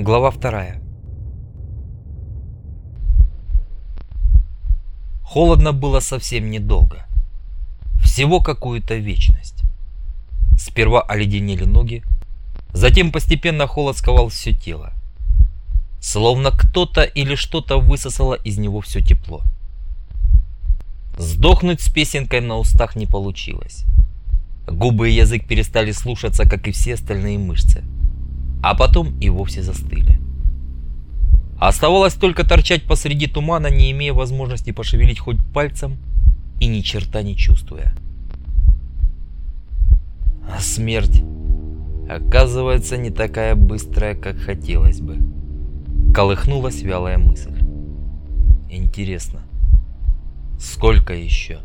Глава вторая. Холодно было совсем недолго. Всего какую-то вечность. Сперва оледенели ноги, затем постепенно холод сковал все тело. Словно кто-то или что-то высосало из него все тепло. Сдохнуть с песенкой на устах не получилось. Губы и язык перестали слушаться, как и все остальные мышцы. А потом и вовсе застыли. Оставалось только торчать посреди тумана, не имея возможности пошевелить хоть пальцем и ни черта не чувствуя. А смерть, оказывается, не такая быстрая, как хотелось бы. Колыхнулась вялая мысль. Интересно, сколько еще?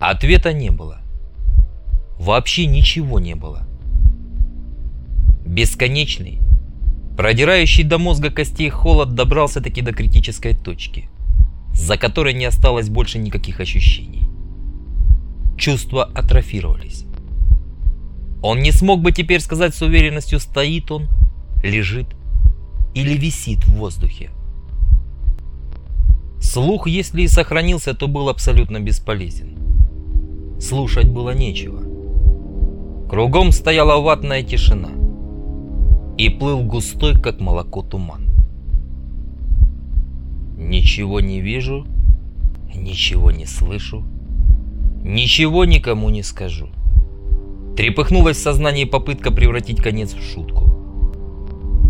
Ответа не было. Вообще ничего не было. Бесконечный, продирающий до мозга костей холод добрался таки до критической точки, за которой не осталось больше никаких ощущений. Чувства атрофировались. Он не смог бы теперь сказать с уверенностью, стоит он, лежит или висит в воздухе. Слух, если и сохранился, то был абсолютно бесполезен. Слушать было нечего. Кругом стояла ватная тишина и плыл густой, как молоко, туман. Ничего не вижу, ничего не слышу, ничего никому не скажу. Трепыхнулась в сознании попытка превратить конец в шутку.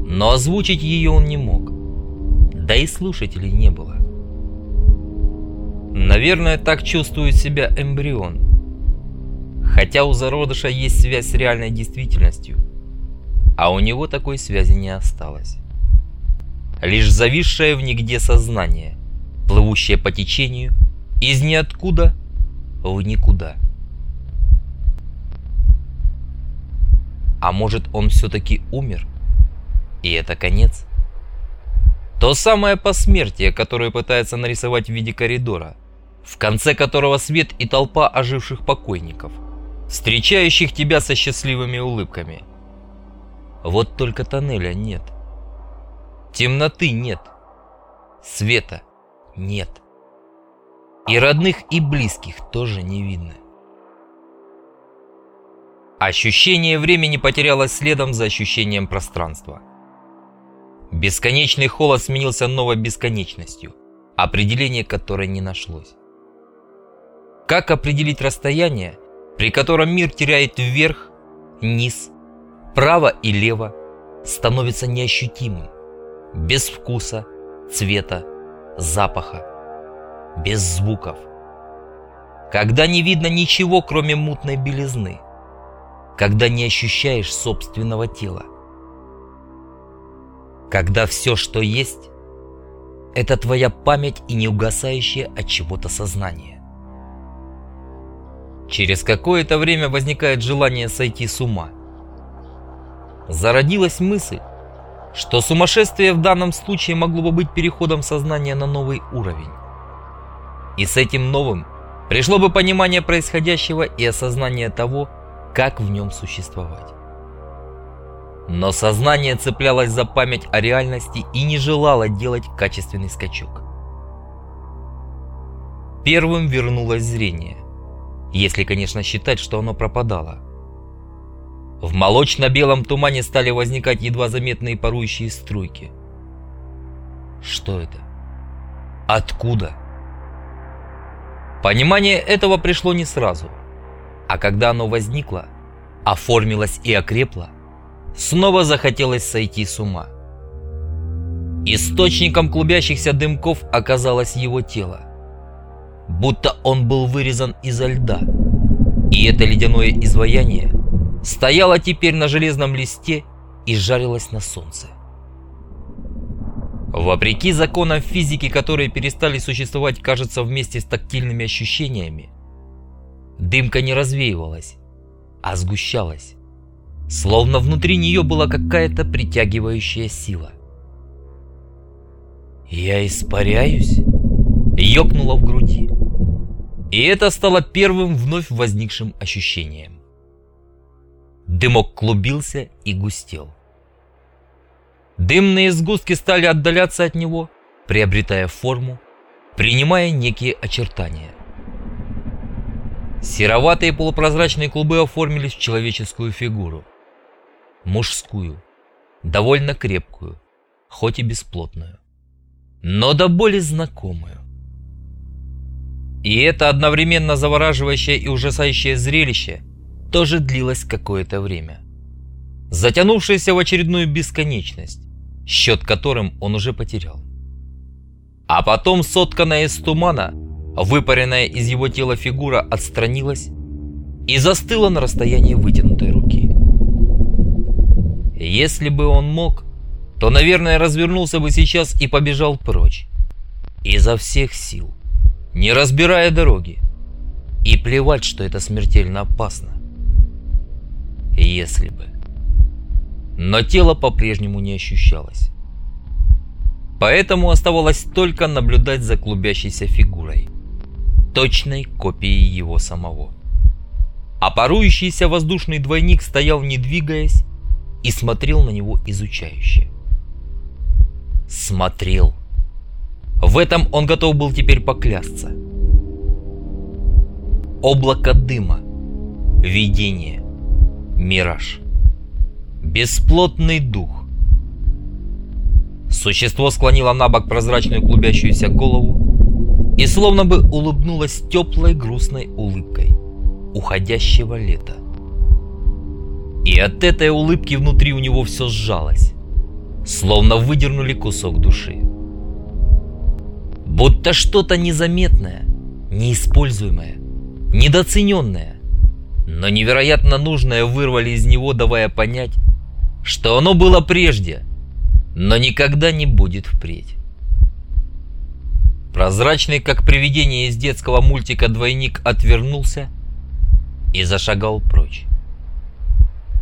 Но озвучить ее он не мог. Да и слушателей не было. Наверное, так чувствует себя эмбрион. Хотя у зародыша есть связь с реальной действительностью, а у него такой связи не осталось. Лишь зависшее в нигде сознание, плывущее по течению из ниоткуда в никуда. А может он все-таки умер? И это конец? То самое посмертие, которое пытается нарисовать в виде коридора, в конце которого свет и толпа оживших покойников, встречающих тебя со счастливыми улыбками – вот только тоннеля нет. Темноты нет. Света нет. И родных, и близких тоже не видно. Ощущение времени потерялось следом за ощущением пространства. Бесконечный холод сменился новой бесконечностью, определение которой не нашлось. Как определить расстояние, при котором мир теряет вверх, низ, право и лево становится неощутимым, без вкуса, цвета, запаха, без звуков. Когда не видно ничего, кроме мутной белизны, когда не ощущаешь собственного тела, когда все, что есть, это твоя память и неугасающее от чего-то сознание. Через какое-то время возникает желание сойти с ума – зародилась мысль, что сумасшествие в данном случае могло бы быть переходом сознания на новый уровень. И с этим новым пришло бы понимание происходящего и осознание того, как в нем существовать. Но сознание цеплялось за память о реальности и не желало делать качественный скачок. Первым вернулось зрение, если, конечно, считать, что оно пропадало – в молочно-белом тумане стали возникать едва заметные парующие струйки. Что это? Откуда? Понимание этого пришло не сразу. А когда оно возникло, оформилось и окрепло, снова захотелось сойти с ума. Источником клубящихся дымков оказалось его тело. Будто он был вырезан изо льда. И это ледяное изваяние стояла теперь на железном листе и жарилась на солнце. Вопреки законам физики, которые перестали существовать, кажется, вместе с тактильными ощущениями, дымка не развеивалась, а сгущалась, словно внутри нее была какая-то притягивающая сила. «Я испаряюсь?» — ёкнуло в груди. И это стало первым вновь возникшим ощущением. Дымок клубился и густел. Дымные сгустки стали отдаляться от него, приобретая форму, принимая некие очертания. Сероватые полупрозрачные клубы оформились в человеческую фигуру. Мужскую, довольно крепкую, хоть и бесплотную, но до боли знакомую. И это одновременно завораживающее и ужасающее зрелище тоже длилось какое-то время. Затянувшееся в очередную бесконечность, счет которым он уже потерял. А потом сотканная из тумана, выпаренная из его тела фигура отстранилась и застыла на расстоянии вытянутой руки. Если бы он мог, то, наверное, развернулся бы сейчас и побежал прочь. Изо всех сил, не разбирая дороги. И плевать, что это смертельно опасно. Если бы. Но тело по-прежнему не ощущалось. Поэтому оставалось только наблюдать за клубящейся фигурой, точной копией его самого. А парующийся воздушный двойник стоял не двигаясь и смотрел на него изучающе. Смотрел. В этом он готов был теперь поклясться. Облако дыма. Видение. Мираж. Бесплотный дух. Существо склонило на бок прозрачную клубящуюся голову и словно бы улыбнулось теплой грустной улыбкой уходящего лета. И от этой улыбки внутри у него все сжалось, словно выдернули кусок души. Будто что-то незаметное, неиспользуемое, недооцененное, но невероятно нужное вырвали из него, давая понять, что оно было прежде, но никогда не будет впредь. Прозрачный, как привидение из детского мультика, двойник отвернулся и зашагал прочь.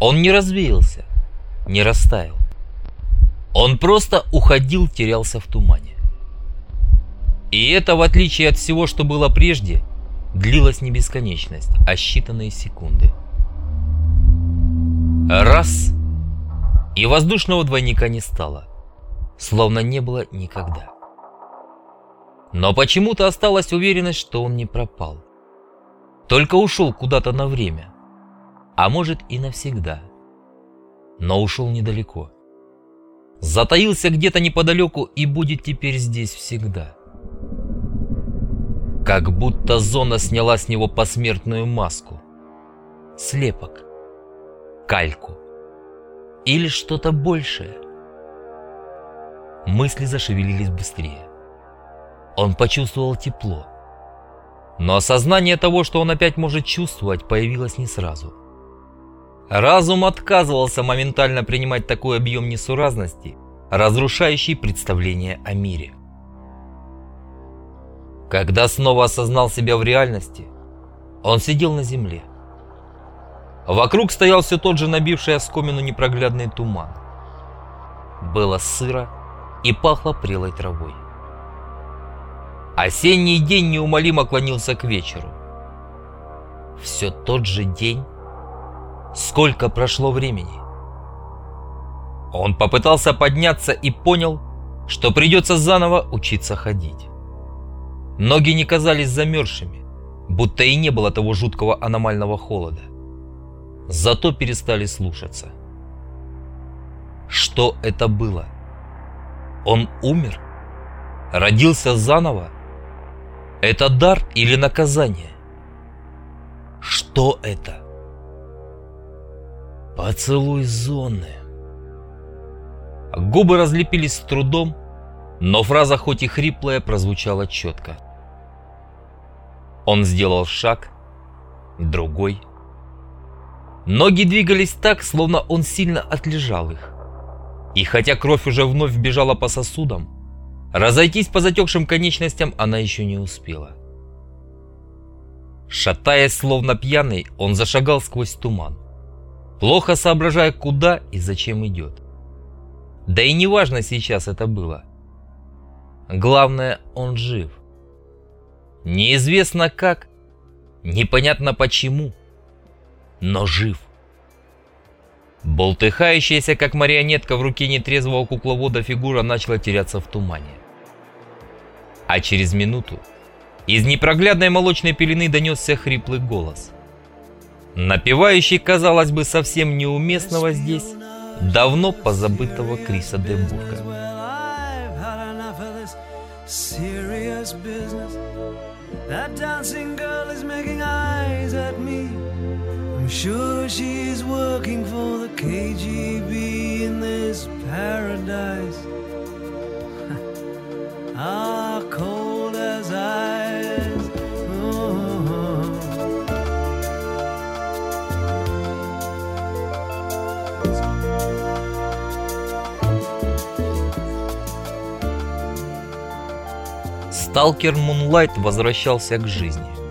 Он не развеялся, не растаял. Он просто уходил, терялся в тумане. И это, в отличие от всего, что было прежде, длилось не бесконечность, а считанные секунды. Раз — и воздушного двойника не стало, словно не было никогда. Но почему-то осталась уверенность, что он не пропал. Только ушел куда-то на время, а может и навсегда. Но ушел недалеко. Затаился где-то неподалеку и будет теперь здесь всегда. Как будто зона сняла с него посмертную маску. Слепок. Кальку или что-то большее. Мысли зашевелились быстрее. Он почувствовал тепло. Но осознание того, что он опять может чувствовать, появилось не сразу. Разум отказывался моментально принимать такой объем несуразности, разрушающий представление о мире. Когда снова осознал себя в реальности, он сидел на земле. Вокруг стоял все тот же набивший оскомину непроглядный туман. Было сыро и пахло прелой травой. Осенний день неумолимо клонился к вечеру. Все тот же день. Сколько прошло времени? Он попытался подняться и понял, что придется заново учиться ходить. Ноги не казались замерзшими, будто и не было того жуткого аномального холода зато перестали слушаться. Что это было? Он умер? Родился заново? Это дар или наказание? Что это? Поцелуй зоны. Губы разлепились с трудом, но фраза хоть и хриплая прозвучала четко. Он сделал шаг, другой — Ноги двигались так, словно он сильно отлежал их. И хотя кровь уже вновь бежала по сосудам, разойтись по затекшим конечностям она еще не успела. Шатаясь, словно пьяный, он зашагал сквозь туман, плохо соображая, куда и зачем идет. Да и неважно сейчас это было. Главное, он жив. Неизвестно как, непонятно почему – но жив. Болтыхающаяся, как марионетка в руке нетрезвого кукловода фигура начала теряться в тумане. А через минуту из непроглядной молочной пелены донесся хриплый голос. Напевающий, казалось бы, совсем неуместного здесь, давно позабытого Криса Дембурга. That dancing girl is making eyes at me. I'm sure she's working for the KGB Сталкер Мунлайт возвращался к жизни.